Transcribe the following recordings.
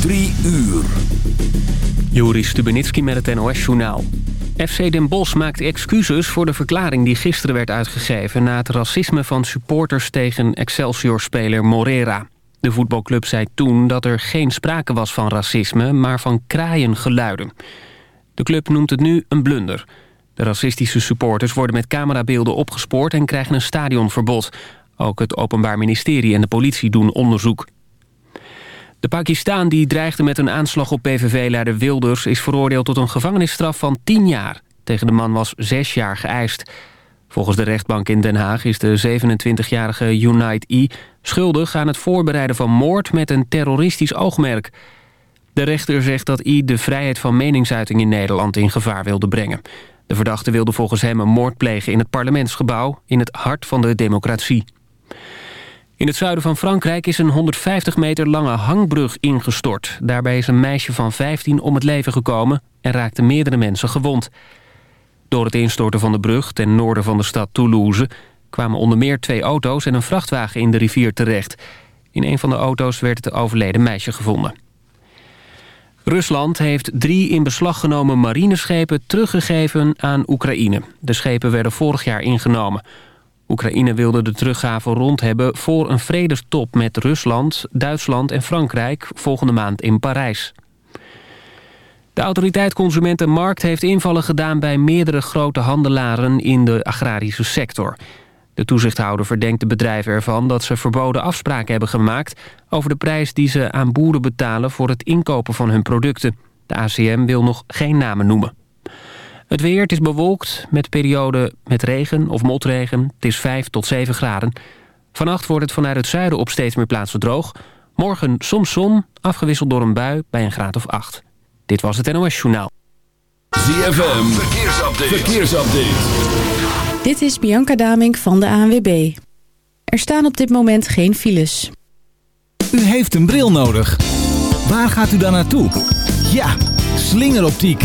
Drie uur. Joris Stubenitski met het NOS-journaal. FC Den Bosch maakt excuses voor de verklaring die gisteren werd uitgegeven... na het racisme van supporters tegen Excelsior-speler Morera. De voetbalclub zei toen dat er geen sprake was van racisme... maar van kraaiengeluiden. De club noemt het nu een blunder. De racistische supporters worden met camerabeelden opgespoord... en krijgen een stadionverbod. Ook het Openbaar Ministerie en de politie doen onderzoek. De Pakistaan die dreigde met een aanslag op PVV-leider Wilders... is veroordeeld tot een gevangenisstraf van 10 jaar. Tegen de man was 6 jaar geëist. Volgens de rechtbank in Den Haag is de 27-jarige Unite E... schuldig aan het voorbereiden van moord met een terroristisch oogmerk. De rechter zegt dat I de vrijheid van meningsuiting in Nederland in gevaar wilde brengen. De verdachte wilde volgens hem een moord plegen in het parlementsgebouw... in het hart van de democratie. In het zuiden van Frankrijk is een 150 meter lange hangbrug ingestort. Daarbij is een meisje van 15 om het leven gekomen en raakten meerdere mensen gewond. Door het instorten van de brug ten noorden van de stad Toulouse... kwamen onder meer twee auto's en een vrachtwagen in de rivier terecht. In een van de auto's werd het overleden meisje gevonden. Rusland heeft drie in beslag genomen marineschepen teruggegeven aan Oekraïne. De schepen werden vorig jaar ingenomen... Oekraïne wilde de teruggave rond hebben voor een vredestop met Rusland, Duitsland en Frankrijk volgende maand in Parijs. De autoriteit Consumentenmarkt heeft invallen gedaan bij meerdere grote handelaren in de agrarische sector. De toezichthouder verdenkt de bedrijven ervan dat ze verboden afspraken hebben gemaakt over de prijs die ze aan boeren betalen voor het inkopen van hun producten. De ACM wil nog geen namen noemen. Het weer, het is bewolkt met perioden met regen of motregen. Het is 5 tot 7 graden. Vannacht wordt het vanuit het zuiden op steeds meer plaatsen droog. Morgen soms zon, afgewisseld door een bui bij een graad of 8. Dit was het NOS Journaal. ZFM, verkeersupdate. verkeersupdate. Dit is Bianca Damink van de ANWB. Er staan op dit moment geen files. U heeft een bril nodig. Waar gaat u dan naartoe? Ja, slingeroptiek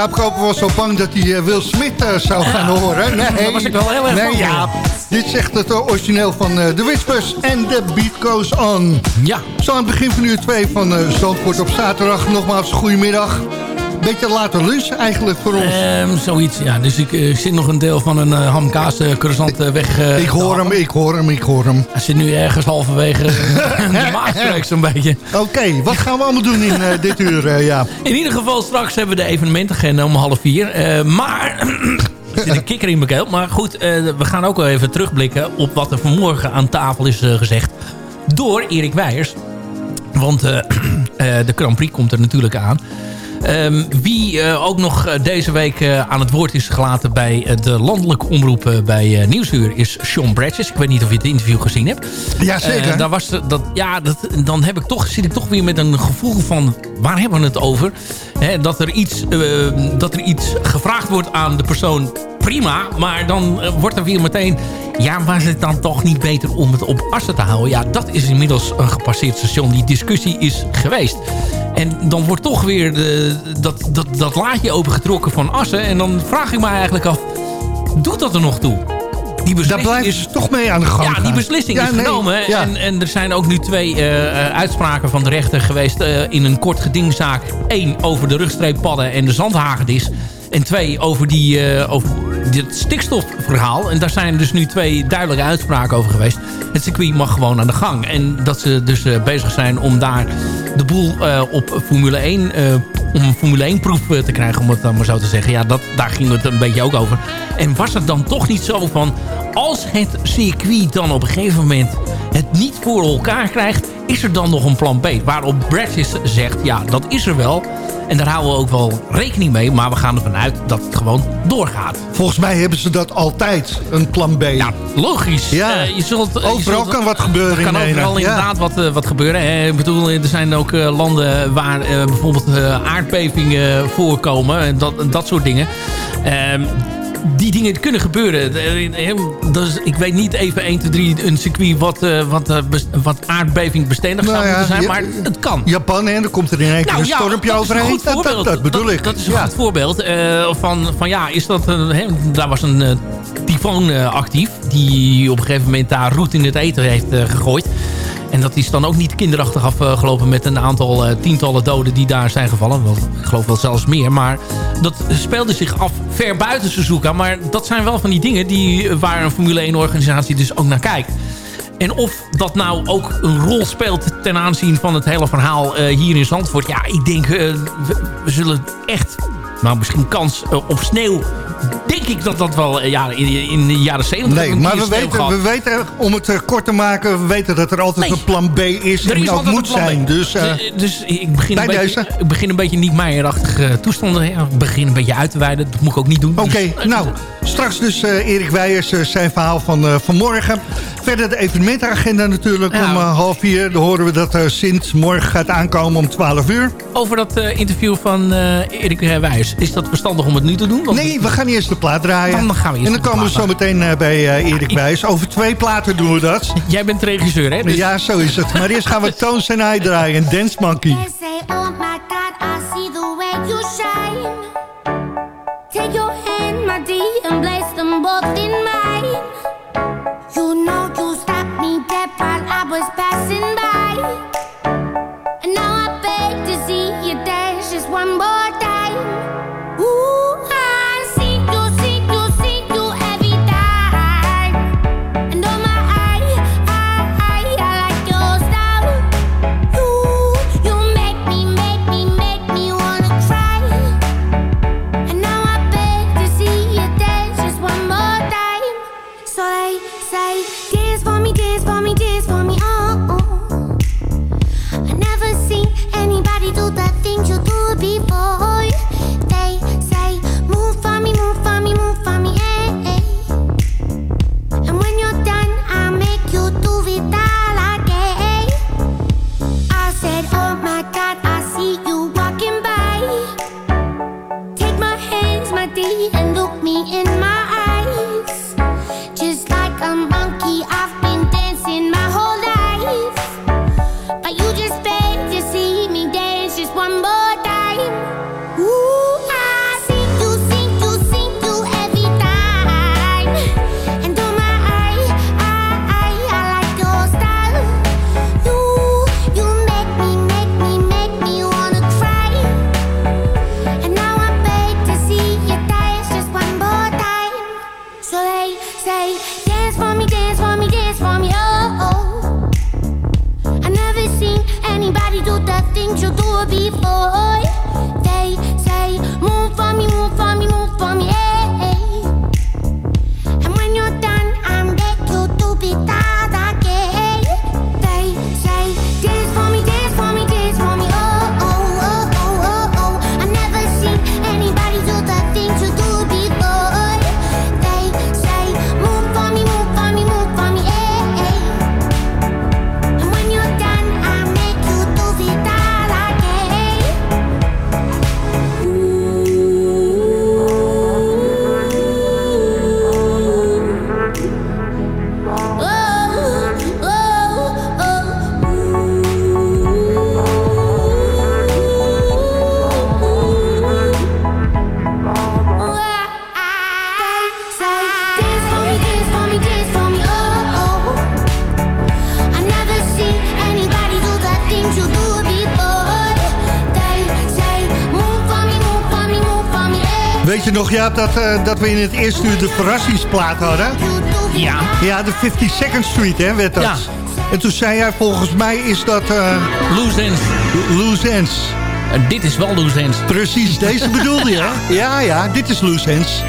Jaap Koper was zo bang dat hij uh, Will Smith uh, zou gaan horen. Nee, dat was ik wel heel erg Nee, Jaap. Dit zegt het origineel van The Whispers en The Beat Goes On. Ja. Zo aan het begin van uur 2 van Zandvoort op zaterdag. Nogmaals, goedemiddag. Beetje later lunch eigenlijk voor ons. Um, zoiets, ja. Dus ik uh, zit nog een deel van een uh, hamkaas uh, croissant weg. ik hoor hem, ik hoor hem, ik hoor hem. Hij zit nu ergens halverwege de maagstreek zo'n beetje. Oké, okay, wat gaan we allemaal doen in dit uur, ja? In ieder geval, straks hebben we de evenementagenda om half vier. maar... er zit een kikker in mijn keel. Maar goed, we gaan ook wel even terugblikken op wat er vanmorgen aan tafel is gezegd. Door Erik Weijers. Want de Grand Prix komt er natuurlijk aan. Um, wie uh, ook nog deze week uh, aan het woord is gelaten bij uh, de landelijke omroep bij Nieuwsuur is Sean Bradges. Ik weet niet of je het interview gezien hebt. Ja, zeker. daar was dat, ja, dat, dan heb ik toch, zit ik toch weer met een gevoel van waar hebben we het over? He, dat, er iets, dat er iets gevraagd wordt aan de persoon prima. Maar dan wordt er weer meteen... Ja, was het dan toch niet beter om het op Assen te houden? Ja, dat is inmiddels een gepasseerd station. Die discussie is geweest. En dan wordt toch weer de, dat, dat, dat laadje opengetrokken van Assen. En dan vraag ik me eigenlijk af... Doet dat er nog toe? Die Daar blijven ze toch mee aan de gang Ja, die beslissing ja, is nee, genomen. Ja. En, en er zijn ook nu twee uh, uitspraken van de rechter geweest... Uh, in een kort gedingzaak. Eén over de rugstreeppadden en de zandhagedis. En twee over, die, uh, over dit stikstofverhaal. En daar zijn dus nu twee duidelijke uitspraken over geweest. Het circuit mag gewoon aan de gang. En dat ze dus uh, bezig zijn om daar de boel uh, op Formule 1... om een Formule 1 proef te krijgen, om het dan maar zo te zeggen. Ja, dat, daar ging het een beetje ook over. En was het dan toch niet zo van... als het circuit dan op een gegeven moment het niet voor elkaar krijgt... is er dan nog een plan B? Waarop Bradges zegt, ja, dat is er wel... En daar houden we ook wel rekening mee. Maar we gaan ervan uit dat het gewoon doorgaat. Volgens mij hebben ze dat altijd, een plan B. Ja, logisch. Ja. Uh, je zult, overal je zult, kan wat gebeuren. Er kan in overal ja. inderdaad wat, uh, wat gebeuren. Uh, ik bedoel, er zijn ook landen waar bijvoorbeeld aardbevingen voorkomen. En dat, dat soort dingen. Die dingen kunnen gebeuren. Dus ik weet niet even 1, 2, 3 een circuit wat, uh, wat, uh, wat aardbevingbestendig nou zou ja, moeten zijn. ja, maar het kan. Japan, en dan komt er in één keer Nou, een ja, stormpje dat een overheen. Dat, dat, dat bedoel ik. Dat is een ja. goed voorbeeld uh, van, van ja, is dat een, he, daar was een tyfoon actief die op een gegeven moment daar roet in het eten heeft gegooid. En dat is dan ook niet kinderachtig afgelopen met een aantal uh, tientallen doden die daar zijn gevallen. Wel, ik geloof wel zelfs meer. Maar dat speelde zich af ver buiten Suzuka. Maar dat zijn wel van die dingen die, waar een Formule 1 organisatie dus ook naar kijkt. En of dat nou ook een rol speelt ten aanzien van het hele verhaal uh, hier in Zandvoort. Ja, ik denk we, we, zullen echt, nou misschien kans op sneeuw denk ik dat dat wel ja, in, in de jaren 70 Nee, maar we weten, we weten, om het uh, kort te maken... we weten dat er altijd Nee. een plan B is Er en altijd moet zijn. Dus uh, Dus, dus ik, begin een beetje, ik begin een beetje niet meijerachtige toestanden. Ja, ik begin een beetje uit te wijden. Dat moet ik ook niet doen. Oké, Dus, eh, nou, straks dus uh, Erik Weijers uh, zijn verhaal van vanmorgen. Verder de evenementenagenda natuurlijk Ja. om half vier. Dan horen we dat Sint morgen gaat aankomen om 12 uur. Over dat interview van Erik Wijs. Is dat verstandig om het nu te doen? Want Nee, we gaan eerst de plaat draaien. Dan gaan we eerst en dan komen we zo meteen uh, bij uh, Erik Wijs. Over twee platen doen we dat. Jij bent regisseur, hè? Dus Ja, zo is het. Maar eerst gaan we Tones en I draaien. En Dance Monkey. Oh. Take your hand, my dear, and place them both in Weet je nog, Jaap, dat, eh, dat we in het eerste uur de verrassingsplaat hadden? Ja. Ja, de 52nd Street, hè, werd dat. Ja. En toen zei jij, volgens mij is dat... Uh, loose Ends. Loose Ends. En dit is wel Loose Ends. Precies, deze bedoelde je, hè? Ja, ja, dit is Loose Ends.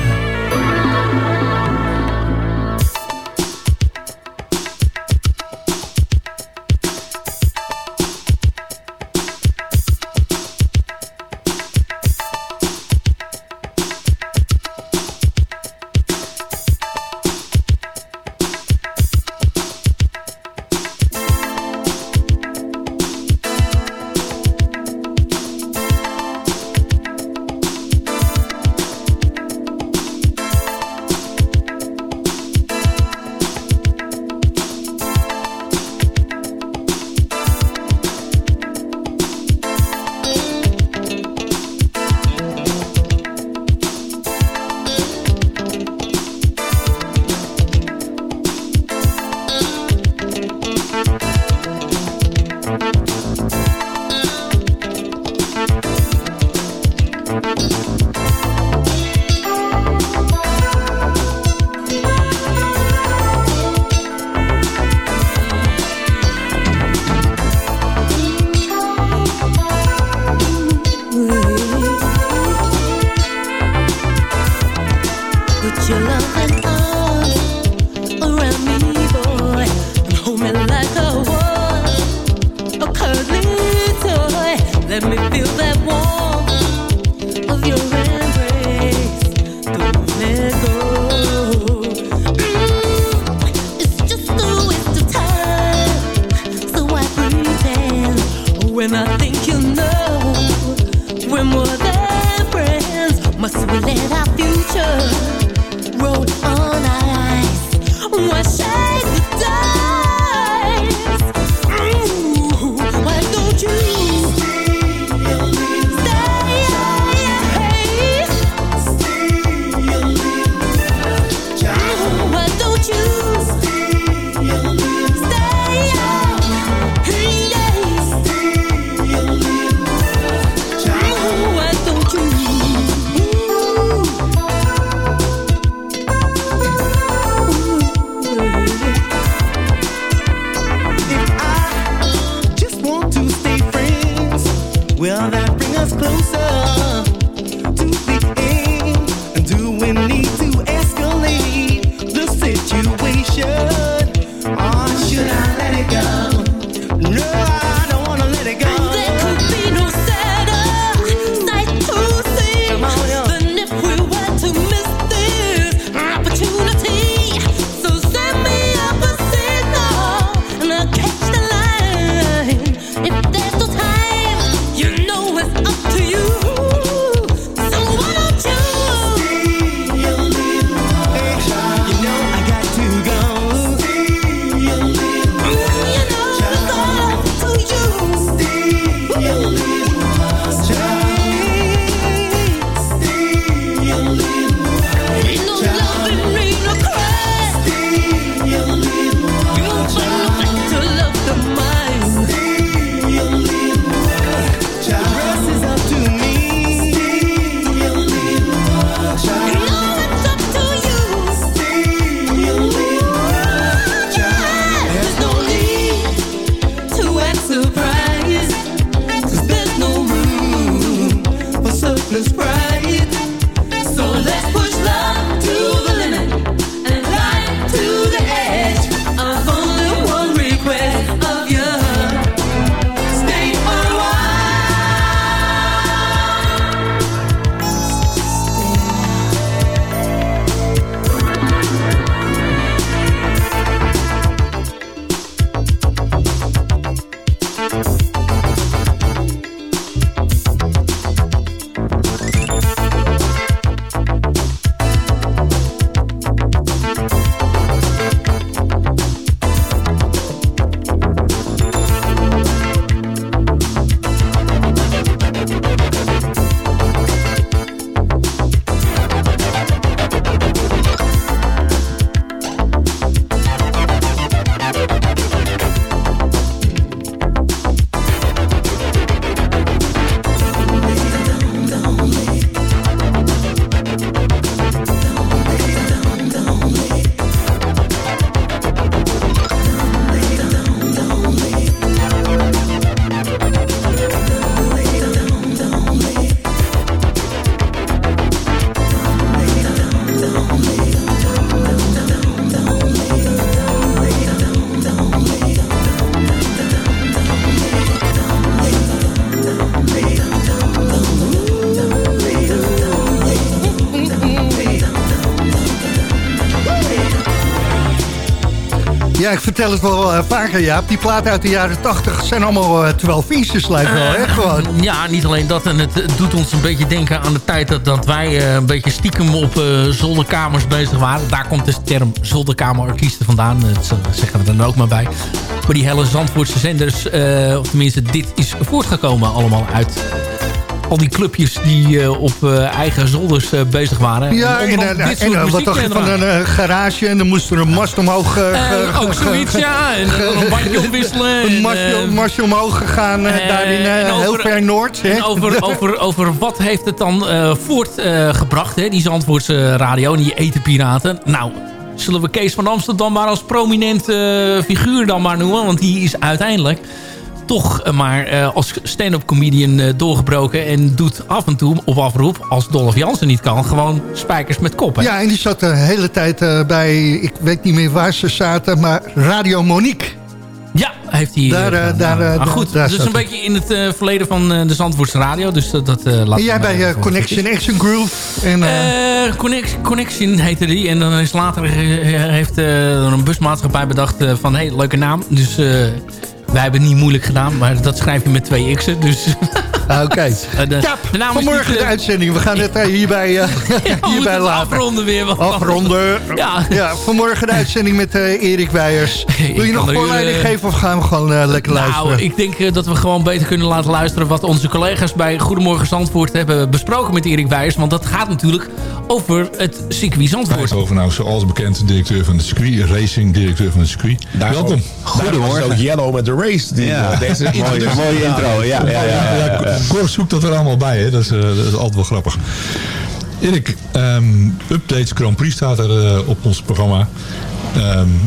Ja, ik vertel het wel uh, vaker, Jaap. Die platen uit de jaren 80 zijn allemaal uh, 12 inches, lijkt wel, hè? Gewoon. Ja, niet alleen dat. En het, het, doet ons een beetje denken aan de tijd dat, dat wij een beetje stiekem op zolderkamers bezig waren. Daar komt de term zolderkamerartiesten vandaan. Dat zeggen we er dan ook maar bij. Maar die hele Zandvoortse zenders, of tenminste dit is voortgekomen allemaal uit al die clubjes die uh, op uh, eigen zolders uh, bezig waren. Ja, en, en, en wat dacht je van een garage en dan moest er een mast omhoog... ook zoiets, ja. En een bandje omwisselen. Een mastje, omhoog gegaan daar in heel ver Noord. En over, over, over wat heeft het dan voortgebracht, hè, die Zandvoortse radio en die etenpiraten. Nou, zullen we Kees van Amsterdam maar als prominent figuur dan maar noemen. Want die is uiteindelijk toch maar uh, als stand-up comedian uh, doorgebroken. En doet af en toe op afroep, als Dolph Jansen niet kan, gewoon spijkers met koppen. Ja, en die zat de hele tijd bij, ik weet niet meer waar ze zaten, maar Radio Monique. Ja, heeft hij. Daar, uh, daar, goed, daar dus een beetje in het uh, verleden van de Zandvoortse radio. Dus dat, dat laat En jij bij Connection Action Groove? En, Connection, Connection heette die. En dan is later heeft er een busmaatschappij bedacht van... hé, hey, leuke naam. Dus wij hebben het niet moeilijk gedaan, maar dat schrijf je met twee x'en. Dus... Ah, oké. Okay. ja, vanmorgen de eh, uitzending. We gaan het uh, hierbij, uh, ja, hierbij laten. afronden weer. Afronden. Ja. ja, vanmorgen de uitzending met uh, Erik Weijers. Wil je nog voorleiding geven of gaan we gewoon lekker nou, luisteren? Nou, ik denk dat we gewoon beter kunnen laten luisteren... wat onze collega's bij Goedemorgen Zandvoort hebben besproken met Erik Weijers. Want dat gaat natuurlijk over het circuit Zandvoort. Over nou, zoals bekend, directeur van de circuit. Racing, directeur van het circuit. Daar Welkom. Goedemorgen. Ook Yellow met de race. Die, ja. deze mooie, mooie intro. Ja, ja, ja, ja, Cor zoekt dat er allemaal bij. Hè? Dat, is, is altijd wel grappig. Erik, um, Updates Grand Prix staat er uh, op ons programma. Um,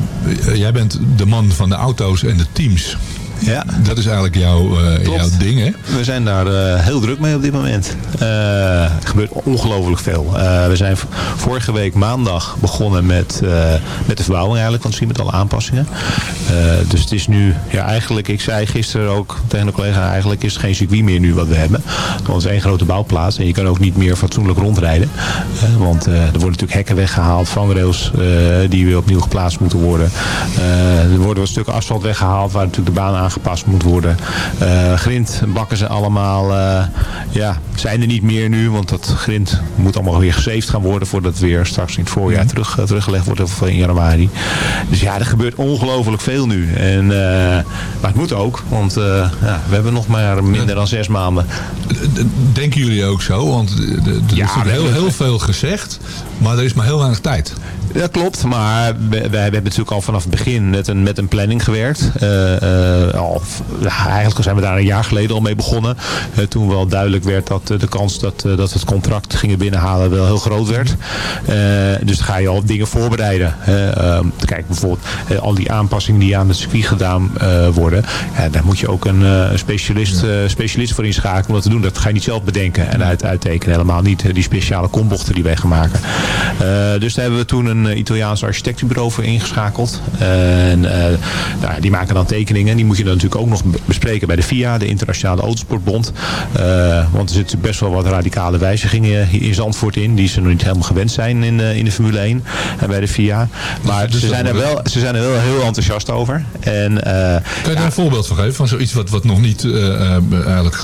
jij bent de man van de auto's en de teams. Ja. Dat is eigenlijk jouw, uh, jouw ding, hè? We zijn daar uh, heel druk mee op dit moment. Uh, er gebeurt ongelooflijk veel. we zijn vorige week maandag begonnen met, met de verbouwing eigenlijk van het met alle aanpassingen. dus het is nu, ja eigenlijk, ik zei gisteren ook tegen een collega, eigenlijk is het geen circuit meer nu wat we hebben. Want het is één grote bouwplaats en je kan ook niet meer fatsoenlijk rondrijden. want er worden natuurlijk hekken weggehaald, vangrails die weer opnieuw geplaatst moeten worden. er worden wat stukken asfalt weggehaald waar natuurlijk de baan aangepast moet worden. Uh, grind bakken ze allemaal, uh, ja, zijn er niet meer nu, want dat grind moet allemaal weer gesaved gaan worden voordat het weer straks in het voorjaar terug, uh, teruggelegd wordt of in januari. Dus ja, er gebeurt ongelooflijk veel nu. En, maar het moet ook, want ja, we hebben nog maar minder dan zes maanden. Denken jullie ook zo? Want er ja, is heel, heel veel gezegd, maar er is maar heel weinig tijd. Dat klopt, maar wij, wij hebben natuurlijk al vanaf het begin met een, met een planning gewerkt. Uh, al, eigenlijk zijn we daar een jaar geleden al mee begonnen. Uh, toen wel duidelijk werd dat de kans dat, dat we het contract gingen binnenhalen wel heel groot werd. dus dan ga je al dingen voorbereiden. Ehm, kijk bijvoorbeeld al die aanpassingen die aan het circuit gedaan worden. daar moet je ook een, een specialist, specialist voor inschakelen om dat te doen. Dat ga je niet zelf bedenken en uit, uittekenen. Helemaal niet die speciale kombochten die wij gaan maken. dus daar hebben we toen een een Italiaans architectenbureau voor ingeschakeld. En, uh, nou, die maken dan tekeningen. Die moet je dan natuurlijk ook nog bespreken bij de FIA, de Internationale Autosportbond. Uh, want er zitten best wel wat radicale wijzigingen in Zandvoort in. Die ze nog niet helemaal gewend zijn in, in de Formule 1 en bij de FIA. Maar dus ze, zijn er wel, ze zijn er wel heel enthousiast over. En, kan je daar ja, een voorbeeld van geven? Van zoiets wat, wat nog niet eigenlijk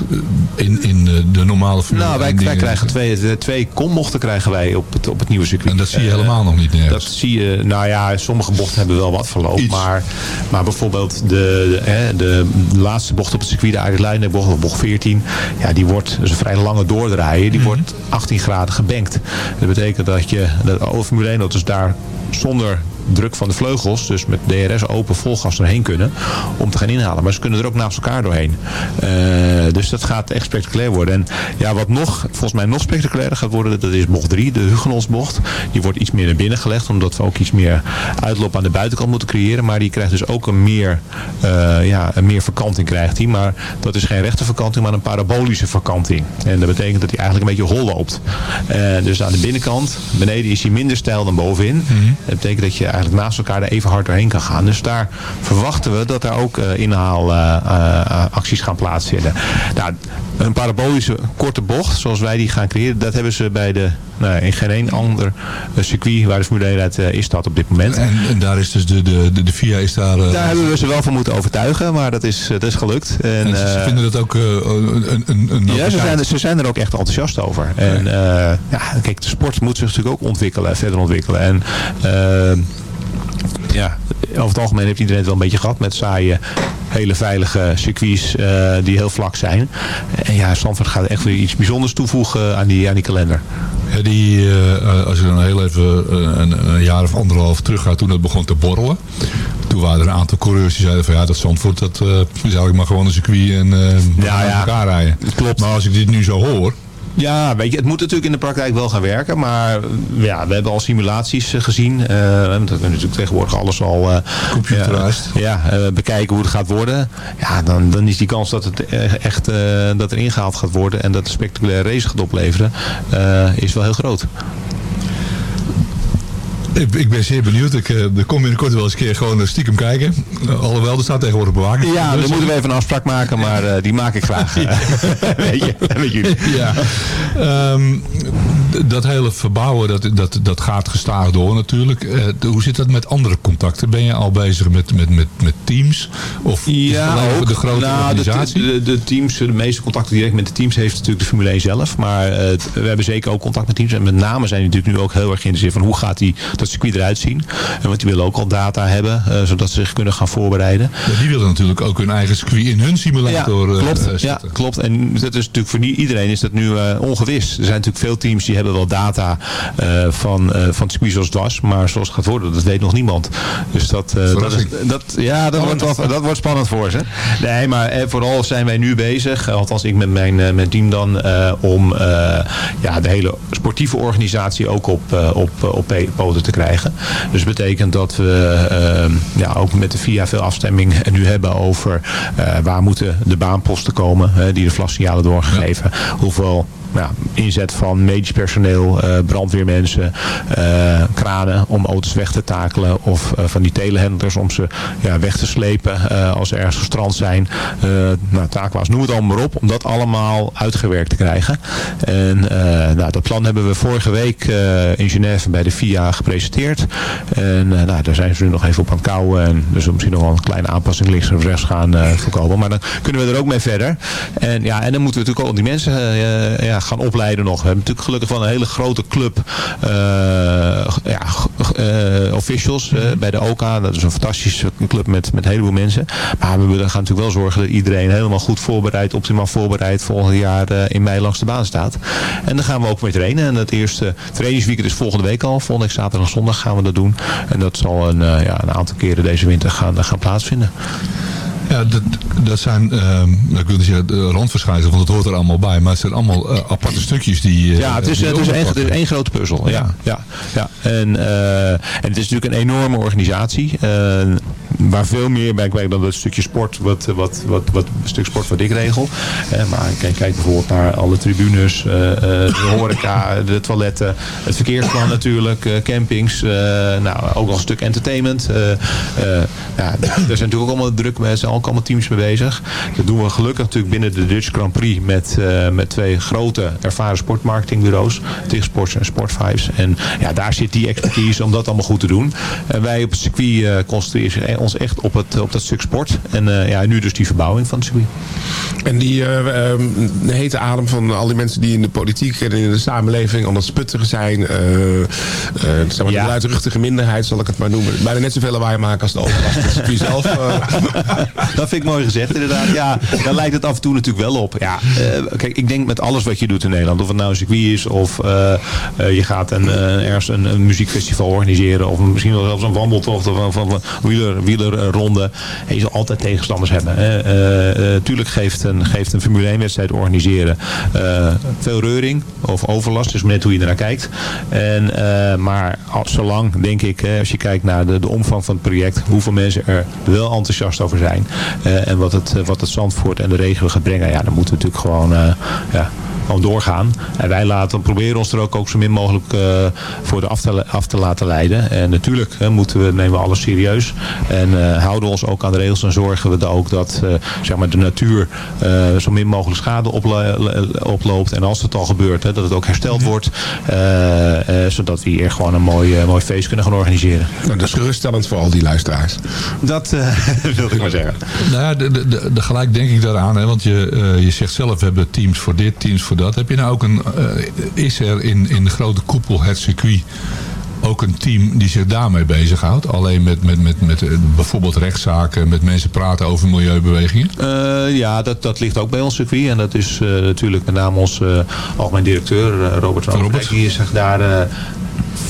in, in de normale Formule Nou, wij, wij krijgen twee, twee kombochten krijgen wij op het, op het nieuwe circuit. En dat zie je helemaal nog niet dat zie je, nou ja, sommige bochten hebben wel wat verloop. Maar, maar bijvoorbeeld de, de, de, laatste bocht op het circuit, de Arie bocht, bocht 14. Ja, die wordt, dus een vrij lange doordraaien. Die mhm. wordt 18 graden gebankt. Dat betekent dat je, de Formule 1 auto's daar zonder druk van de vleugels, dus met DRS open vol gas erheen kunnen om te gaan inhalen. Maar ze kunnen er ook naast elkaar doorheen. Uh, dus dat gaat echt spectaculair worden. En ja, wat nog, volgens mij nog spectaculairder gaat worden, dat is bocht 3, de Hugenonsbocht. Die wordt iets meer naar binnen gelegd, omdat we ook iets meer uitloop aan de buitenkant moeten creëren. Maar die krijgt dus ook een meer, uh, ja, een meer verkanting krijgt hij. Maar dat is geen rechte verkanting, maar een parabolische verkanting. En dat betekent dat hij eigenlijk een beetje hol loopt. Uh, dus aan de binnenkant, beneden is hij minder stijl dan bovenin. Mm -hmm. Dat betekent dat je eigenlijk naast elkaar er even hard doorheen kan gaan. Dus daar verwachten we dat er ook inhaalacties gaan plaatsvinden. Nou, een parabolische korte bocht, zoals wij die gaan creëren, dat hebben ze bij de, nou, in geen één ander circuit waar de Formule 1 rijdt, is dat op dit moment. En, en, daar is dus de, de, de, de FIA is daar... daar hebben we ze wel voor moeten overtuigen, maar dat is, dat is gelukt. En, en ze vinden dat ook een, een, een Ja, ze zijn, ze zijn er ook echt enthousiast over. En ja, kijk, de sport moet zich natuurlijk ook ontwikkelen, verder ontwikkelen. En ja, over het algemeen heeft iedereen het wel een beetje gehad met saaie, hele veilige circuits uh, die heel vlak zijn. En ja, Zandvoort gaat echt weer iets bijzonders toevoegen aan die, aan die kalender. Ja, die, uh, als je dan heel even een, een, jaar of anderhalf terug gaat toen het begon te borrelen. Toen waren er een aantal coureurs die zeiden van ja, dat Zandvoort, dat uh, is eigenlijk maar gewoon een circuit en ja, ja, elkaar rijden. Klopt. Maar als ik dit nu zo hoor, ja, weet je, het moet natuurlijk in de praktijk wel gaan werken. Maar ja, we hebben al simulaties gezien. Uh, we hebben natuurlijk tegenwoordig alles al... Uh, Computerized. ja, bekijken hoe het gaat worden. Ja, dan, dan is die kans dat het echt dat er ingehaald gaat worden... en dat de spectaculaire race gaat opleveren... is wel heel groot. Ik, ik, ben zeer benieuwd. Ik uh, kom binnenkort wel eens een keer gewoon stiekem kijken. Uh, alhoewel, er staat tegenwoordig bewaking. Ja, dan moeten we even een afspraak maken, maar uh, die maak ik graag. weet je, met jullie. Ja. Um, dat hele verbouwen, dat, dat, dat gaat gestaag door natuurlijk. hoe zit dat met andere contacten? Ben je al bezig met, met, met, met teams? Of ja, ook. de grote nou, organisatie? De, de, de, teams, de meeste contacten direct met de teams heeft natuurlijk de Formule 1 zelf. Maar we hebben zeker ook contact met teams. En met name zijn die natuurlijk nu ook heel erg geïnteresseerd van hoe gaat die, dat circuit eruit zien. Want die willen ook al data hebben, uh, zodat ze zich kunnen gaan voorbereiden. Ja, die willen natuurlijk ook hun eigen circuit in hun simulator ja, klopt, ja, klopt. En dat is natuurlijk voor iedereen is dat nu ongewis. Er zijn natuurlijk veel teams die hebben wel data van, van het circuit zoals het was. Maar zoals het gaat worden, dat weet nog niemand. Dus dat, dat, is, dat, ja, dat, wordt, wat, dat wordt spannend voor ze. Nee, maar vooral zijn wij nu bezig, althans ik met mijn, mijn team dan, om ja, de hele sportieve organisatie ook op, op, op poten te krijgen. Dus dat betekent dat we uh, ja, ook met de VIA veel afstemming nu hebben over uh, waar moeten de baanposten komen uh, die de vlassignalen doorgegeven. Ja. Hoeveel inzet van medisch personeel, uh, brandweermensen, uh, kranen om auto's weg te takelen of uh, van die telehandlers om ze ja, weg te slepen als ze ergens gestrand zijn. nou, taakwaas, noem het allemaal maar op, om dat allemaal uitgewerkt te krijgen. En nou, dat plan hebben we vorige week in Genève bij de FIA gepresenteerd. En nou, daar zijn ze nu nog even op aan het kouwen en dus we misschien nog wel een kleine aanpassing links of rechts gaan voorkomen. Maar dan kunnen we er ook mee verder. En, ja, en dan moeten we natuurlijk ook die mensen ja, gaan opleiden nog. We hebben natuurlijk gelukkig wel een hele grote club uh, ja, uh, officials uh, bij de OKA. Dat is een fantastische club met, met een heleboel mensen. Maar we gaan natuurlijk wel zorgen dat iedereen helemaal goed voorbereid, optimaal voorbereid volgend jaar in mei langs de baan staat. En dan gaan we ook weer trainen. En het eerste trainingsweekend is volgende week al. Volgende week zaterdag en zondag gaan we dat doen. En dat zal een, ja, een aantal keren deze winter gaan, gaan plaatsvinden. Ja, dat, dat zijn, uh, ik wil niet zeggen randverschijnselen, want het hoort er allemaal bij. Maar het zijn allemaal uh, aparte stukjes die... Uh, ja, het is, het is, één, het is één grote puzzel. Ja, ja, ja, ja. En, en het is natuurlijk een enorme organisatie. Waar veel meer bij kwijt dan dat stukje sport, wat, wat, wat, wat, stuk sport wat ik regel. maar kijk, kijk bijvoorbeeld naar alle tribunes, de horeca, de toiletten, het verkeersplan natuurlijk, campings. nou, ook nog een stuk entertainment. ja, er zijn natuurlijk ook allemaal druk bij ook allemaal teams mee bezig. Dat doen we gelukkig natuurlijk binnen de Dutch Grand Prix met, met twee grote ervaren sportmarketingbureaus. Sports en Sportvibes. En ja, daar zit die expertise om dat allemaal goed te doen. En wij op het circuit concentreren ons echt op, het, op dat stuk sport. En uh, ja, nu dus die verbouwing van het circuit. En die um, de hete adem van al die mensen die in de politiek en in de samenleving aan het sputteren zijn. zeg maar ja. de luidruchtige minderheid zal ik het maar noemen. Bijna net zoveel lawaai maken als de overlast. Het circuit zelf. dat vind ik mooi gezegd inderdaad. Ja, daar lijkt het af en toe natuurlijk wel op. Ja, uh, kijk, ik denk met alles wat je doet in Nederland. Of het nou een circuit is of uh, uh, je gaat een, ergens een, een, muziekfestival organiseren. Of misschien wel zelfs een wandeltocht of een, van, wieler, wielerronde. En je zal altijd tegenstanders hebben. tuurlijk geeft een, geeft een Formule 1 wedstrijd organiseren veel reuring of overlast. Dus net hoe je ernaar kijkt. En, maar zolang, denk ik, als je kijkt naar de, de omvang van het project. Hoeveel mensen er wel enthousiast over zijn. En wat het, wat het Zandvoort en de regio gaat brengen. Ja, dan moeten we natuurlijk gewoon ja, gewoon doorgaan. En wij laten, proberen ons er ook, ook zo min mogelijk voor de af te, af te laten leiden. En natuurlijk moeten we, nemen we alles serieus. En houden we ons ook aan de regels en zorgen we ook dat zeg maar de natuur zo min mogelijk schade oploopt. En als het al gebeurt, dat het ook hersteld wordt. zodat we hier gewoon een mooi, mooi feest kunnen gaan organiseren. Nou, dat is geruststellend voor al die luisteraars. Dat wilde ik maar zeggen. Nou ja, de, de, de, gelijk denk ik daaraan. Hè, want je, uh, je zegt zelf, we hebben teams voor dit, teams voor dat. Heb je nou ook een, uh, is er in, in de grote koepel het circuit ook een team die zich daarmee bezighoudt? Alleen met, met, met, met uh, bijvoorbeeld rechtszaken, met mensen praten over milieubewegingen? Uh, ja, dat, dat ligt ook bij ons circuit. En dat is uh, natuurlijk met name ons algemeen directeur Robert van Robert. Die zich daar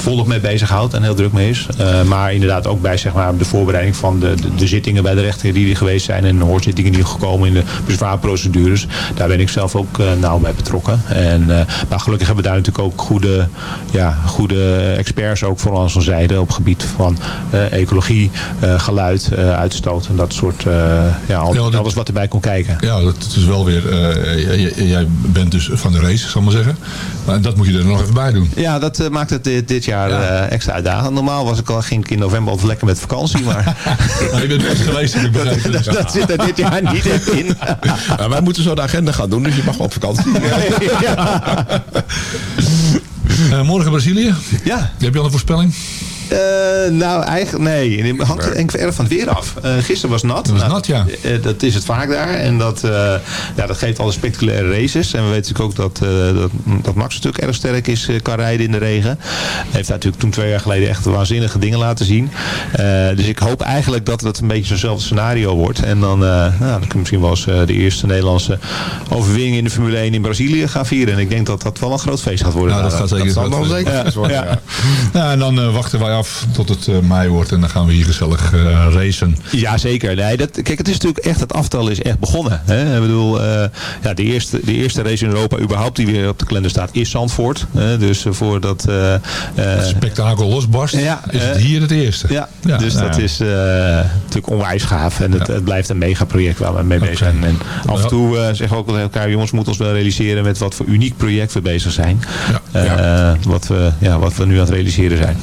volop mee bezighoudt en heel druk mee is. Uh, maar inderdaad ook bij zeg maar, de voorbereiding van de, de, de zittingen bij de rechter die er geweest zijn. En de hoorzittingen die gekomen in de bezwaarprocedures. Daar ben ik zelf ook uh, nauw bij betrokken. En, uh, maar gelukkig hebben we daar natuurlijk ook goede, ja, goede experts ook voor onze zijde. Op gebied van ecologie, geluid, uitstoot en dat soort, ja, al, ja, dat, alles wat erbij kon kijken. Ja, dat is wel weer, jij bent dus van de race, zal ik maar zeggen. Maar dat moet je er nog even bij doen. Ja, dat maakt het dit, dit jaar extra uitdagend. Normaal was ik al, ging ik in november altijd lekker met vakantie. Maar je bent best geweest, ik begrijp dat, dat, zit er dit jaar niet in. ja, wij moeten zo de agenda gaan doen, dus je mag wel op vakantie. uh, morgen Brazilië. Ja. Heb je al een voorspelling? Uh, nou, eigenlijk nee. Het hangt er erg van het weer af. Uh, gisteren was nat. Dat was nou, nat, ja. Uh, dat is het vaak daar. En dat, ja, dat geeft alle spectaculaire races. En we weten natuurlijk ook dat, dat, dat, Max natuurlijk erg sterk is kan rijden in de regen. Hij heeft natuurlijk toen twee jaar geleden echt waanzinnige dingen laten zien. dus ik hoop eigenlijk dat het een beetje zo'nzelfde scenario wordt. En dan, nou, dan kunnen we misschien wel eens de eerste Nederlandse overwinning in de Formule 1 in Brazilië gaan vieren. En ik denk dat dat wel een groot feest gaat worden. Nou, dat gaat zeker. Dat zal dan zeker ja. worden. Ja. ja. en dan wachten wij af tot het uh, mei wordt. En dan gaan we hier gezellig uh, racen. Ja, zeker. Nee, dat, kijk, het is natuurlijk echt, het aftal is echt begonnen. Hè? Ik bedoel, uh, ja, de, eerste, de eerste race in Europa überhaupt die weer op de kalender staat, is Zandvoort. Dus voordat... het spektakel losbarst, ja, is het hier het eerste. Ja, ja dus nou, dat is natuurlijk onwijs gaaf. En het, het blijft een megaproject waar we mee bezig zijn. En af en toe zeggen we ook tegen elkaar, jongens, moeten ons wel realiseren met wat voor uniek project we bezig zijn. Wat, we, ja, wat we nu aan het realiseren zijn.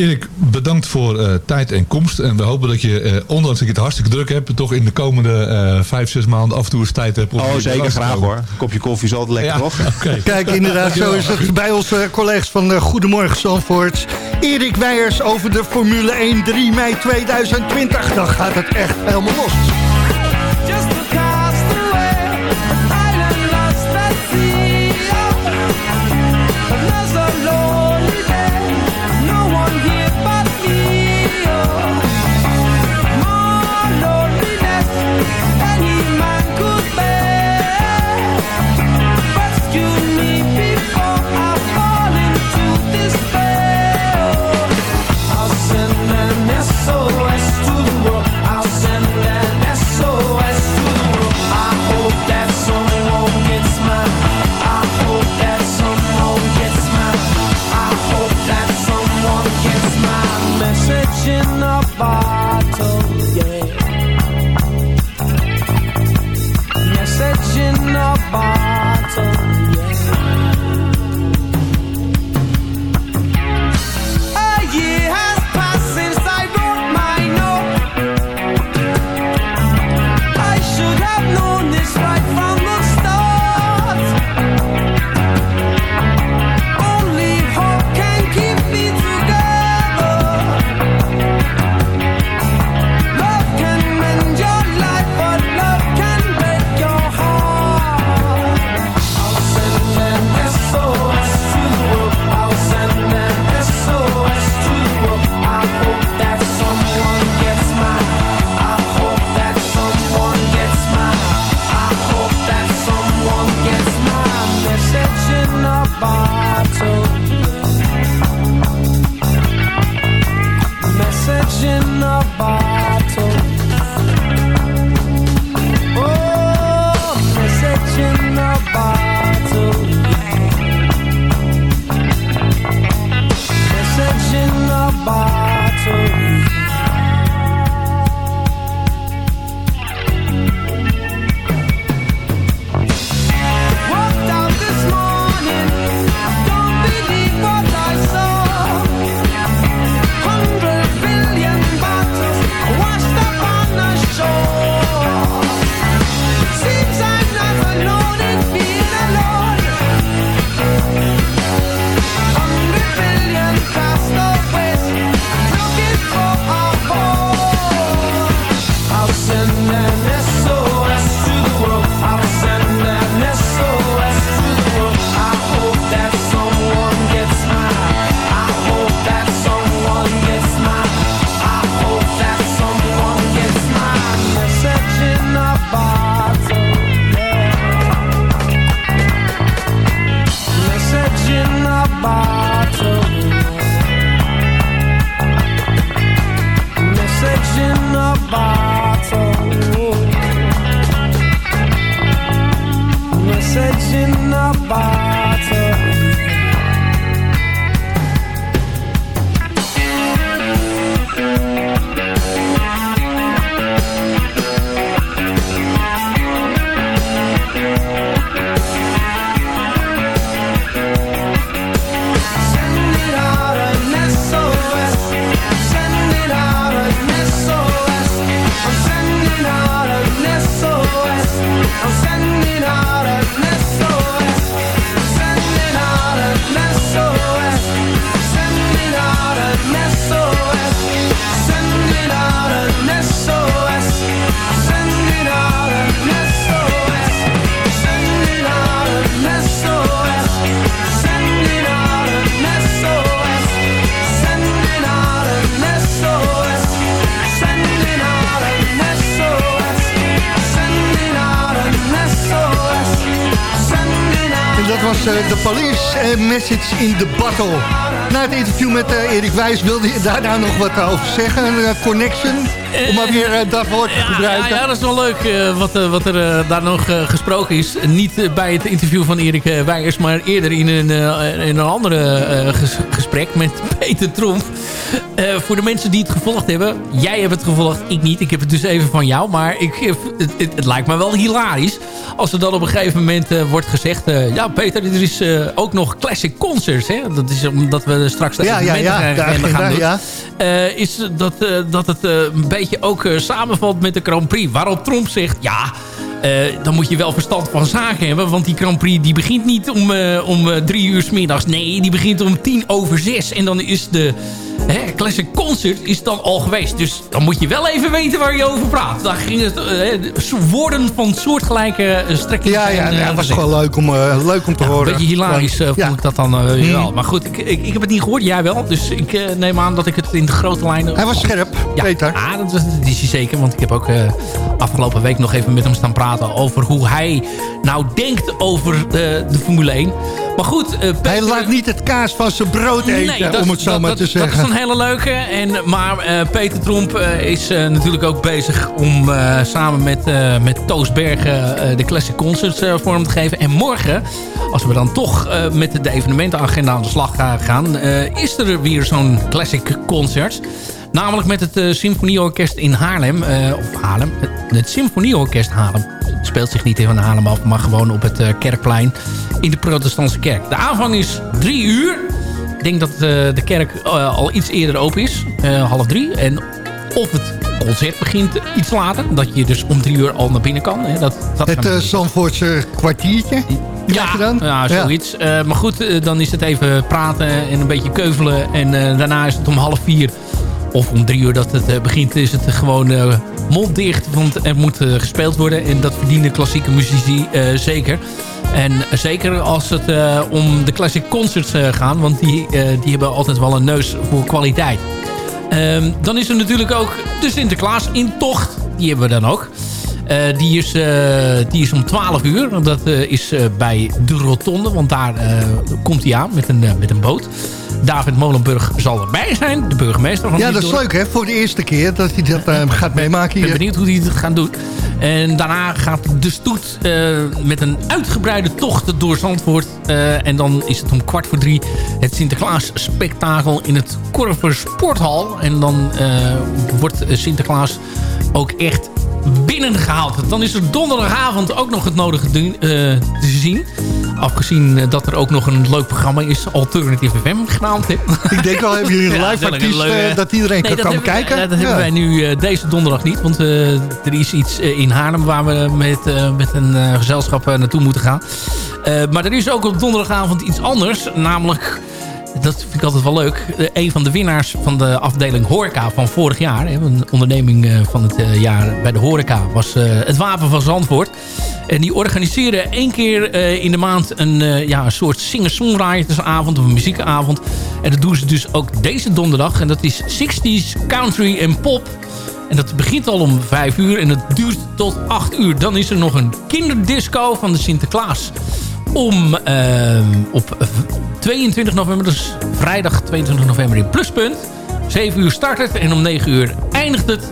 Erik, bedankt voor uh, tijd en komst. En we hopen dat je, uh, ondanks dat je het hartstikke druk hebt... toch in de komende uh, vijf, zes maanden af en toe eens tijd hebt. Om oh, zeker. Graag hoor. Een kopje koffie is altijd lekker, ja. toch? Okay. Kijk, inderdaad, zo is het bij onze collega's van Goedemorgen Zandvoort. Erik Weijers over de Formule 1 3 mei 2020. Dan gaat het echt helemaal los. Message in the Battle. Na het interview met uh, Erik Wijs wilde je daar nou nog wat over zeggen. Een uh, connection, om maar weer dat woord te gebruiken. Ja, ja, dat is wel leuk wat, wat er daar nog gesproken is. Niet bij het interview van Erik Wijs, maar eerder in een, in een andere gesprek met Peter Tromp. Voor de mensen die het gevolgd hebben. Jij hebt het gevolgd, ik niet. Ik heb het dus even van jou. Maar ik, het, het, het lijkt me wel hilarisch als er dan op een gegeven moment uh, wordt gezegd... Uh, ja, Peter, er is ook nog classic concerts. Hè? Dat is omdat we straks de ja, ja, ja, gaan doen. Ja. is dat, dat het een beetje ook samenvalt met de Grand Prix. Waarop Trump zegt, ja... Uh, dan moet je wel verstand van zaken hebben. Want die Grand Prix die begint niet om, uh, om drie uur s middags. Nee, die begint om tien over zes. En dan is de hè, Classic Concert is dan al geweest. Dus dan moet je wel even weten waar je over praat. Daar ging het woorden van soortgelijke strekking. Ja, ja, ja, het was gewoon leuk om, leuk om te ja, horen. Een beetje hilarisch ja. vond ja. ik dat dan uh, wel. Maar goed, ik, ik, ik, heb het niet gehoord. Jij wel. Dus ik neem aan dat ik het in de grote lijnen... Hij was scherp, ja. Peter. Ja, dat, dat is hij zeker. Want ik heb ook afgelopen week nog even met hem staan praten... over hoe hij nou denkt over de, de Formule 1. Maar goed... Uh, Peter, hij laat niet het kaas van zijn brood eten, nee, dat, om het zo dat, maar dat, te zeggen. Dat is een hele leuke. En, maar uh, Peter Tromp uh, is natuurlijk ook bezig om samen met, met Toos Bergen de Classic Concerts vorm te geven. En morgen, als we dan toch met de evenementenagenda aan de slag gaan... is er weer zo'n Classic Concert... Namelijk met het uh, Symfonieorkest in Haarlem. Uh, of Haarlem. Het, het Symfonieorkest Haarlem. Het speelt zich niet in Haarlem af. Maar gewoon op het uh, Kerkplein. In de protestantse kerk. De aanvang is drie uur. Ik denk dat de kerk al iets eerder open is. half drie. En of het concert begint iets later. Dat je dus om drie uur al naar binnen kan. Hè. Dat, dat het uh, Zandvoortse kwartiertje? Ja, dan? ja, zoiets. Ja. Uh, maar goed, uh, dan is het even praten en een beetje keuvelen. En daarna is het om half vier of om drie uur dat het uh, begint is het gewoon uh, monddicht. Want er moet uh, gespeeld worden. En dat verdienen klassieke muzici zeker. En zeker als het om de classic concerts gaat. Want die, die hebben altijd wel een neus voor kwaliteit. Um, dan is er natuurlijk ook de Sinterklaas in tocht. Die hebben we dan ook. Uh, die, is, uh, die is om 12 uur. Dat uh, is bij de Rotonde. Want daar komt hij aan met een, met een boot. David Molenburg zal erbij zijn. De burgemeester van Ja, dat is leuk hè. Voor de eerste keer dat hij dat gaat meemaken hier. Ik ben benieuwd hoe hij het gaat doen. En daarna gaat de stoet met een uitgebreide tocht door Zandvoort. en dan is het om kwart voor drie het Sinterklaas spektakel in het Korver Sporthal. En dan wordt Sinterklaas ook echt binnengehaald. Dan is er donderdagavond ook nog het nodige te zien. Afgezien uh, dat er ook nog een leuk programma is. Alternative FM genaamd. Hè? Ik denk al, hebben jullie een live ja, artiest uh, dat iedereen nee, kan, kan kijken? We, dat hebben wij nu deze donderdag niet. Want er is iets in Haarlem waar we met, met een gezelschap naartoe moeten gaan. maar er is ook op donderdagavond iets anders. Namelijk dat vind ik altijd wel leuk. Een van de winnaars van de afdeling Horeca van vorig jaar. Een onderneming van het jaar bij de Horeca was het Wapen van Zandvoort. En die organiseren één keer in de maand een, ja, een soort singer-songwritersavond of een muziekavond. En dat doen ze dus ook deze donderdag. En dat is 60s country en pop. En dat begint al om 5 uur en het duurt tot 8 uur. Dan is er nog een kinderdisco van de Sinterklaas om uh, op 22 november, dus vrijdag 22 november in Pluspunt. 7 uur start het en om 9 uur eindigt het.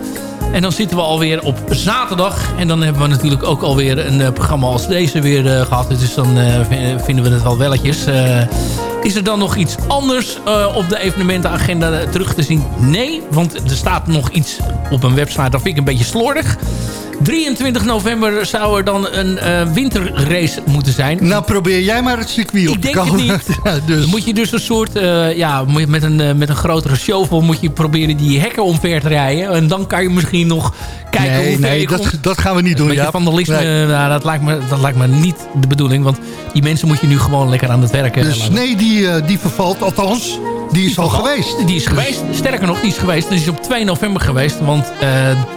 En dan zitten we alweer op zaterdag. En dan hebben we natuurlijk ook alweer een uh, programma als deze weer uh, gehad. Dus dan vinden we het wel welletjes. is er dan nog iets anders op de evenementenagenda terug te zien? Nee, want er staat nog iets op een website. Dat vind ik een beetje slordig. 23 november zou er dan een uh, winterrace moeten zijn. Nou, probeer jij maar het circuit op te komen. Ik denk het niet. ja, dus. Dan moet je dus een soort, uh, ja, met een, uh, met een grotere shovel moet je proberen die hekken omver te rijden. En dan kan je misschien nog kijken nee, hoe Nee, dat, dat gaan we niet doen, ja. vandalisme, nee. nou, dat, lijkt me, dat lijkt me niet de bedoeling. Want die mensen moet je nu gewoon lekker aan het werken Dus nee, die, die vervalt, althans... Die is die al geweest. Die is geweest. Sterker nog, die is geweest. Die is op 2 november geweest. Want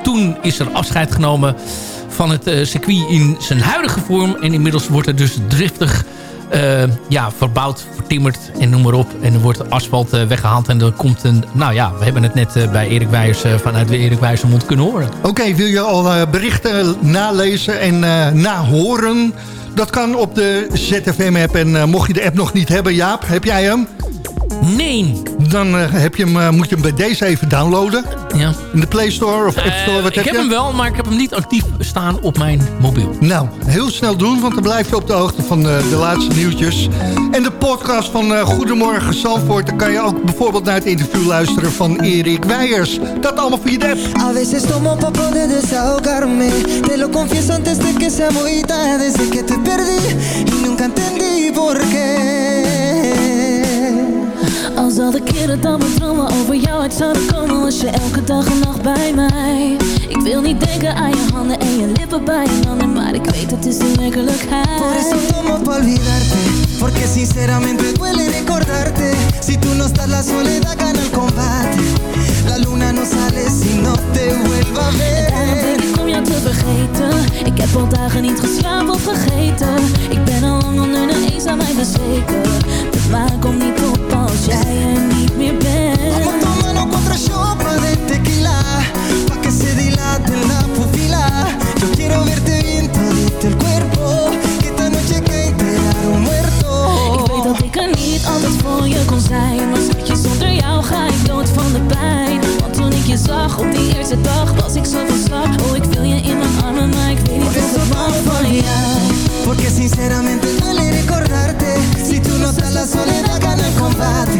toen is er afscheid genomen van het uh, circuit in zijn huidige vorm. En inmiddels wordt er dus driftig ja, verbouwd, vertimmerd en noem maar op. En er wordt asfalt weggehaald en er komt een... Nou ja, we hebben het net bij Erik Wijers vanuit de Erik Wijers mond kunnen horen. Oké, wil je al berichten nalezen en nahoren... Dat kan op de ZFM-app. En mocht je de app nog niet hebben, Jaap, heb jij hem? Nee. Dan uh, heb je hem, uh, moet je hem bij deze even downloaden. Ja. In de Play Store of App Store, wat heb je? Ik heb hem wel, maar ik heb hem niet actief staan op mijn mobiel. Nou, heel snel doen, want dan blijf je op de hoogte van de, de laatste nieuwtjes. En de podcast van uh, Goedemorgen Zandvoort... dan kan je ook bijvoorbeeld naar het interview luisteren van Erik Weijers. Dat allemaal via de app. A veces tomo pa poder desahogarme Te lo confieso antes de que sea muy tarde Desde que te perdí y nunca entendí por qué Als al de keren dat mijn dromen over jou uit zouden komen Was je elke dag en nacht bij mij. Ik wil niet denken aan je handen en je lippen bij je handen Maar ik weet het is de werkelijkheid. Por eso tomo pa olvidarte Porque sinceramente duele recordarte. Si tú no estás la soledad gana el combate. La luna no sale si no te vuelva a ver. Denk ik om jou te vergeten. Ik heb al dagen niet geslapen of vergeten. Ik ben al lang onder de eens aan mij bezweken De maan komt niet op als jij er niet meer bent? Vamos tomando cuatro shots de tequila. Pa' que se dilate la pupila Yo quiero verte bien todito el cuerpo. Que esta noche que enterar un muerto Ik weet dat ik er niet altijd voor je kon zijn. Maar schatje, zonder jou ga ik dood van de pijn toen ik je zag. Op die eerste dag Was ik zo van Oh, ik wil je in mijn armen, maar ik weet niet of ik van jou. Porque sinceramente duele recordarte. Si tú no estás la soledad gana el combate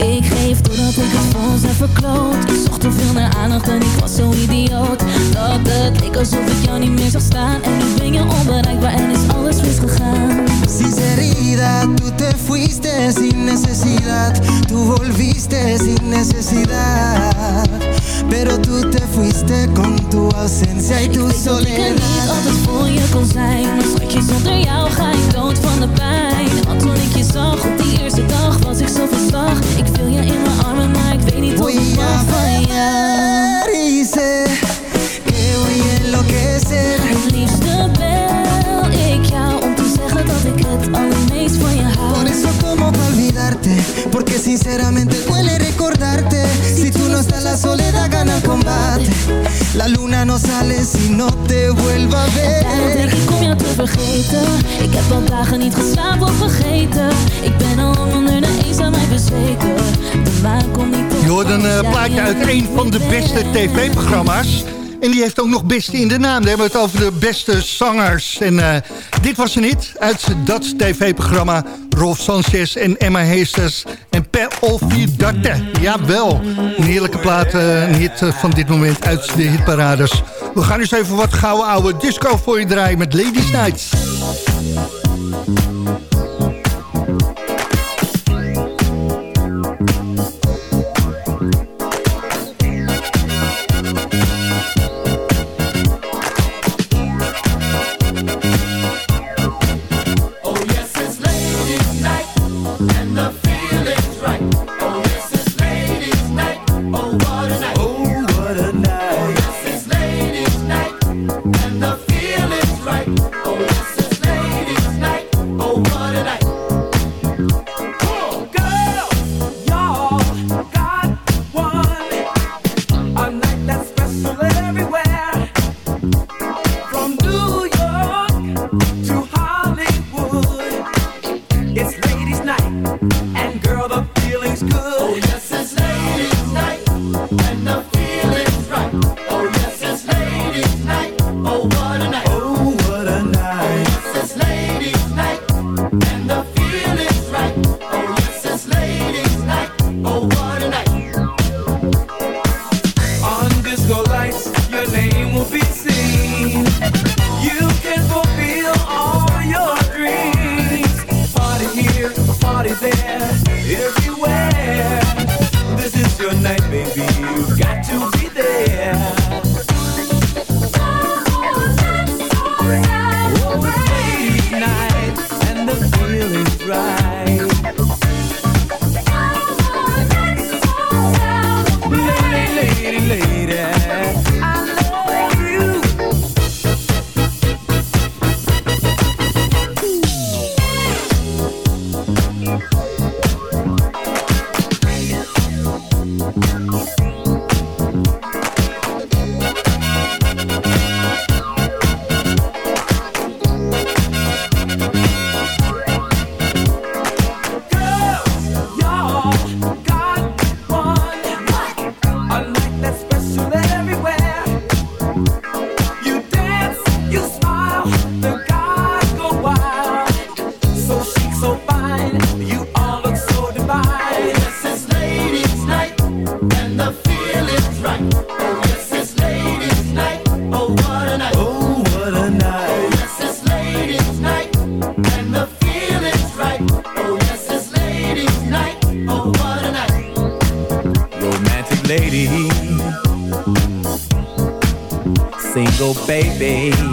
Ik geef doordat ik het ons heb verkloot. Ik zocht te veel naar aandacht en ik was zo idioot. Dat het leek alsof ik jou niet meer zag staan. En nu ben je onbereikbaar en is alles misgegaan. Sinceridad, tú te fuiste sin necesidad. Tú volviste sin necesidad. Pero tú te fuiste con tu ausencia y tu Ik weet dat ik er soledad. niet altijd voor je kon zijn. Maar schatje, zonder jou ga ik dood van de pijn toen ik je zag op die eerste dag was ik zo van slag. Ik wil je in mijn armen, maar ik weet niet of ik mag van y sé que voy a enloquecer Het liefste bel ik jou om te zeggen dat ik het allermeest van je hou. Por eso como pa olvidarte Porque sinceramente duele combate La luna no sale si no te vuelva a denk ver ik om jou te vergeten Ik heb al dagen niet geslapen of vergeten Ik ben al onder de eens aan mij bezweken De maan komt niet op Je hoort een plaatje er uit niet een van de beste tv-programma's. En die heeft ook nog beste in de naam. Dan hebben we het over de beste zangers. En eh, dit was een hit uit dat tv-programma. Rolf Sanchez en Emma Heesters en Olvidarte. Jawel, een heerlijke plaat, eh, een hit eh, van dit moment uit de hitparades. We gaan eens even wat gouden oude disco voor je draaien met Ladies Night. Single baby.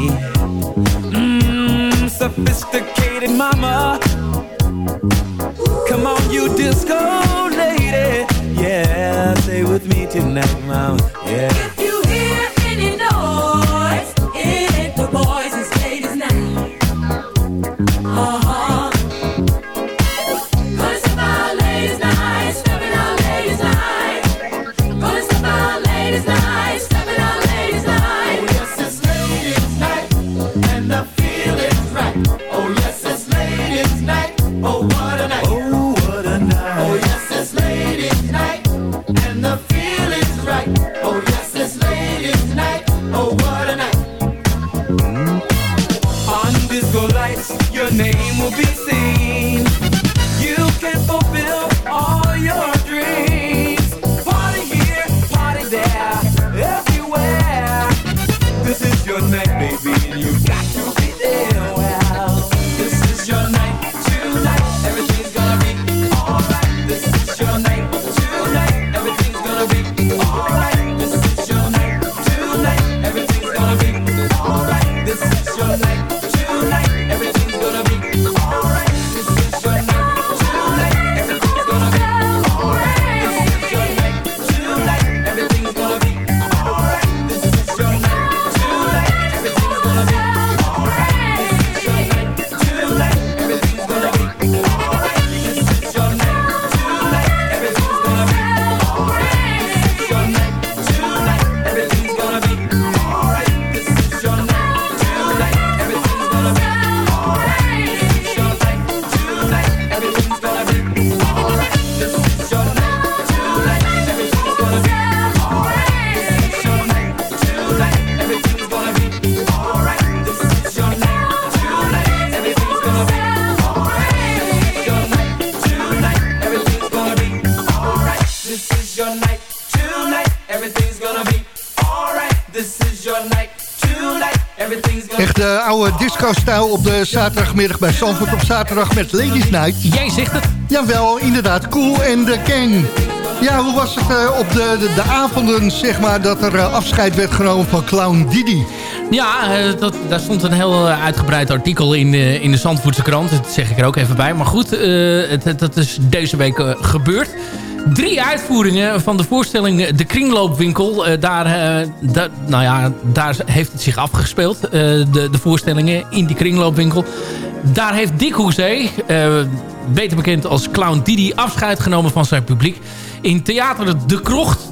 Echt de oude disco-stijl op de zaterdagmiddag bij Zandvoort op zaterdag met Ladies Night. Jij zegt het. Jawel, inderdaad. Cool en de gang. Ja, hoe was het eh, op de, de, de avonden, zeg maar, dat er eh, afscheid werd genomen van Clown Didi? Ja, eh, dat, daar stond een heel eh, uitgebreid artikel in, eh, in de Zandvoortse krant. Dat zeg ik er ook even bij. Maar goed, eh, het, dat is deze week eh, gebeurd. Drie uitvoeringen van de voorstelling De Kringloopwinkel. Eh, daar, eh, nou ja, daar heeft het zich afgespeeld. eh, de, de voorstellingen in die Kringloopwinkel. Daar heeft Dick Hoezee, beter bekend als Clown Didi... afscheid genomen van zijn publiek. In Theater De Krocht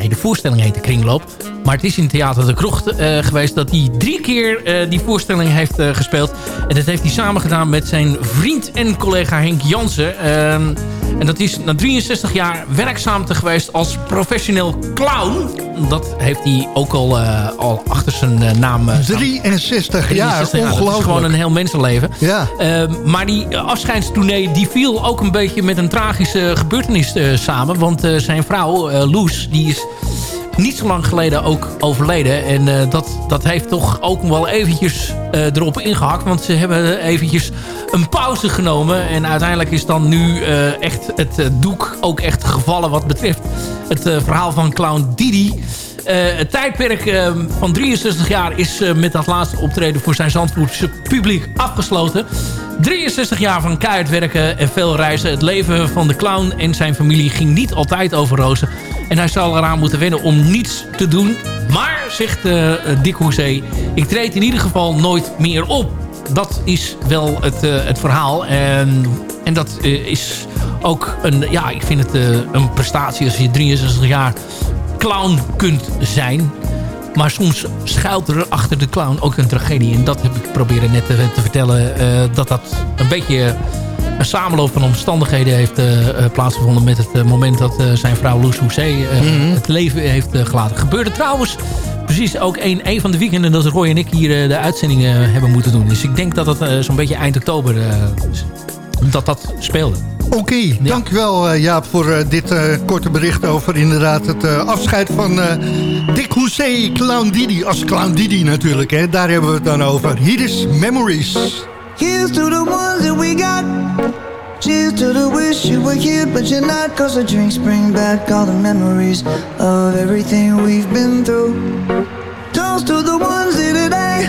Nee, de voorstelling heet de Kringloop. Maar het is in Theater de Krocht eh, geweest dat hij drie keer eh, die voorstelling heeft eh, gespeeld. En dat heeft hij samen gedaan met zijn vriend en collega Henk Jansen. Ehm, en dat is na 63 jaar werkzaam te geweest als professioneel clown. Dat heeft hij ook al, al achter zijn naam eh, staan. 63 jaar, 63 Dat is ongelooflijk. gewoon een heel mensenleven. Ja. Ehm, maar die afscheidstournee die viel ook een beetje met een tragische gebeurtenis samen. Want zijn vrouw, Loes, die is niet zo lang geleden ook overleden. En eh, dat, dat heeft toch ook wel eventjes eh, erop ingehakt. Want ze hebben eventjes een pauze genomen. En uiteindelijk is dan nu eh, echt het doek ook echt gevallen wat betreft het verhaal van Clown Didi. Het tijdperk eh, van 63 jaar is met dat laatste optreden voor zijn Zandvoortse publiek afgesloten. 63 jaar van keihard werken en veel reizen. Het leven van de clown en zijn familie ging niet altijd over rozen. En hij zal eraan moeten wennen om niets te doen. Maar, zegt eh, Dick Hoezee, ik treed in ieder geval nooit meer op. Dat is wel het, eh, het verhaal. En, en dat eh, is ook een, ja, ik vind het een prestatie als je 63 jaar clown kunt zijn. Maar soms schuilt er achter de clown ook een tragedie. En dat heb ik proberen net te, te vertellen. eh, dat dat een beetje een samenloop van omstandigheden heeft eh, eh, plaatsgevonden... met het eh, moment dat eh, zijn vrouw Loes eh, het leven heeft eh, gelaten. Gebeurde trouwens precies ook een, een van de weekenden... dat Roy en ik hier eh, de uitzendingen hebben moeten doen. Dus ik denk dat eh, zo'n beetje eind oktober eh, dat dat speelde. Oké, dankjewel eh, Jaap voor eh, dit eh, korte bericht over inderdaad het afscheid van Dick Housset, Clown Didi. Als Clown Didi natuurlijk, hè, daar hebben we het dan over. Hier is Memories. Here's to the ones that we got. Cheers to the wish you were here, but you're not. Cause the drinks bring back all the memories of everything we've been through. Toast to the ones here today.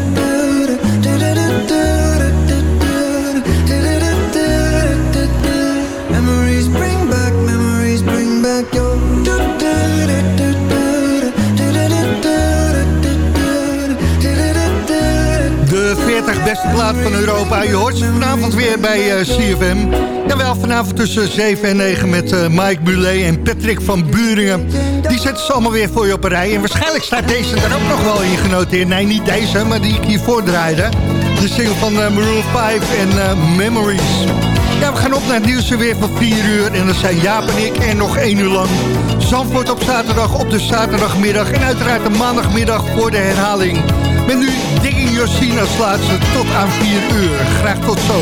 Plaat van Europa. Je hoort ze vanavond weer bij uh, CFM. Jawel, vanavond tussen 7 en 9 met uh, Mike Bulet en Patrick van Buringen. Die zetten ze allemaal weer voor je op een rij. En waarschijnlijk staat deze er ook nog wel in genoteerd. Nee, niet deze, maar die ik hiervoor draaide. De single van uh, Maroon 5 en Memories. Ja, we gaan op naar het nieuws weer van 4 uur. En dat zijn Jaap en ik en nog 1 uur lang. Zandvoort op zaterdag, op de zaterdagmiddag. En uiteraard de maandagmiddag voor de herhaling. Met nu Josien als laatste tot aan 4 uur. Graag tot zo.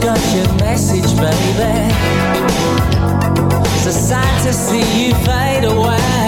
Got your message, baby. It's a sight to see you fade away.